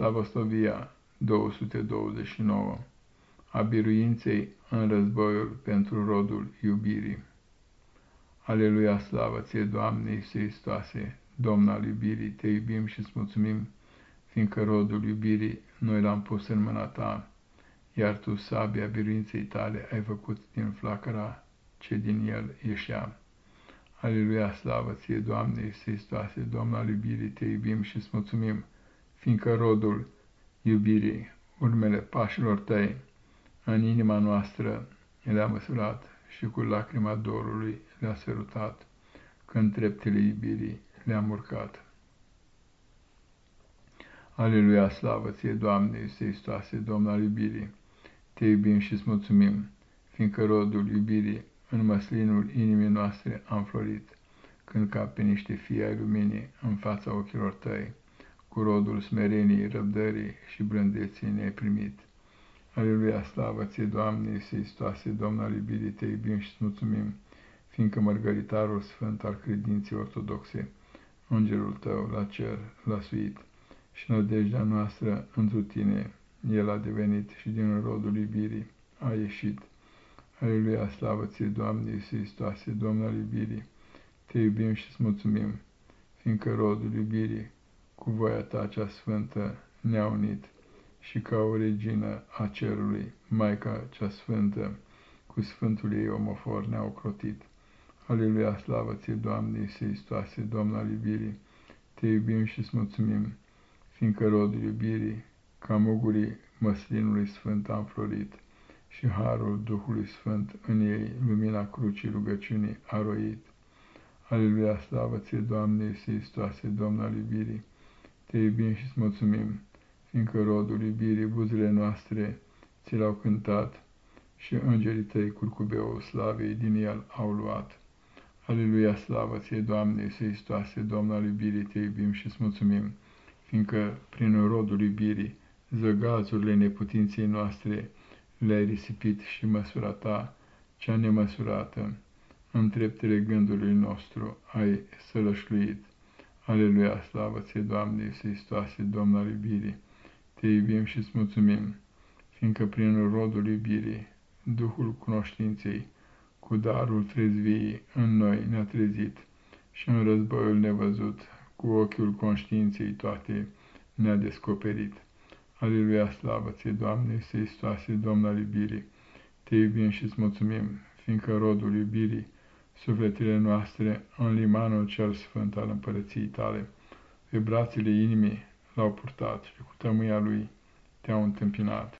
Slavostovia 229 A biruinței în războiul pentru rodul iubirii. Aleluia, slavă ție, Doamne Iisuse Hristoase, Domn al iubirii, te iubim și îți mulțumim, fiindcă rodul iubirii noi l-am pus în mâna ta, iar tu, sabia biruinței tale, ai făcut din flacăra ce din el ieșea. Aleluia, slavă ție, Doamne Iisuse Hristoase, Domn al iubirii, te iubim și îți mulțumim, fiindcă rodul iubirii, urmele pașilor tăi, în inima noastră le-a măsurat și cu lacrima dorului le-a sărutat, când treptele iubirii le-am urcat. Aleluia, slavă ție, Doamne, Iisuse Hristoase, Domn al iubirii, te iubim și îți mulțumim, fiindcă rodul iubirii în măslinul inimii noastre am florit, când ca pe niște fii ai luminii în fața ochilor tăi cu rodul smerenii, răbdării și blândeții ne-ai primit. Aleluia, slavă ție, Doamne, Iisuse Domnul al iubirii, te iubim și mulțumim, fiindcă mărgăritarul sfânt al credinței ortodoxe, îngerul tău la cer l-a suit și nădejdea noastră întru tine, el a devenit și din rodul iubirii a ieșit. Aleluia, slavă ție, Doamne, Iisuse Domnul al iubirii, te iubim și mulțumim, fiindcă rodul iubirii cu voia ta cea sfântă ne-a unit și ca o regină a cerului, Maica cea sfântă, cu sfântul ei omofor ne-a ocrotit. Aleluia, slavă ție, Doamne, Iisuse Domn al iubirii, te iubim și îți mulțumim, fiindcă rodul iubirii, ca mugurii măslinului sfânt a înflorit și harul Duhului Sfânt în ei, lumina crucii rugăciunii a roit. Aleluia, slavă ție, Doamne, Iisuse Domn al iubirii, te iubim și îți mulțumim, fiindcă rodul iubirii buzele noastre ți l-au cântat și îngerii tăi curcubeul slavei din el au luat. Aleluia, slavă ție, Doamne, Iisuse Domnul al iubirii, te iubim și îți mulțumim, fiindcă prin rodul iubirii zăgazurile neputinței noastre le-ai risipit și măsura ta, cea nemăsurată, în treptele gândului nostru ai sălășluit. Aleluia, slavă ție, Doamne, Iisuse Domn al iubirii, te iubim și îți mulțumim, fiindcă prin rodul iubirii, Duhul cunoștinței, cu darul trezviei în noi ne-a trezit și în războiul nevăzut, cu ochiul conștiinței toate ne-a descoperit. Aleluia, slavă ție, Doamne, Iisuse Domn al iubirii, te iubim și îți mulțumim, fiindcă rodul iubirii, sufletele noastre în limanul cel sfânt al împărăției tale. Pe brațele inimii l-au purtat și cu tămâia lui te-au întâmpinat.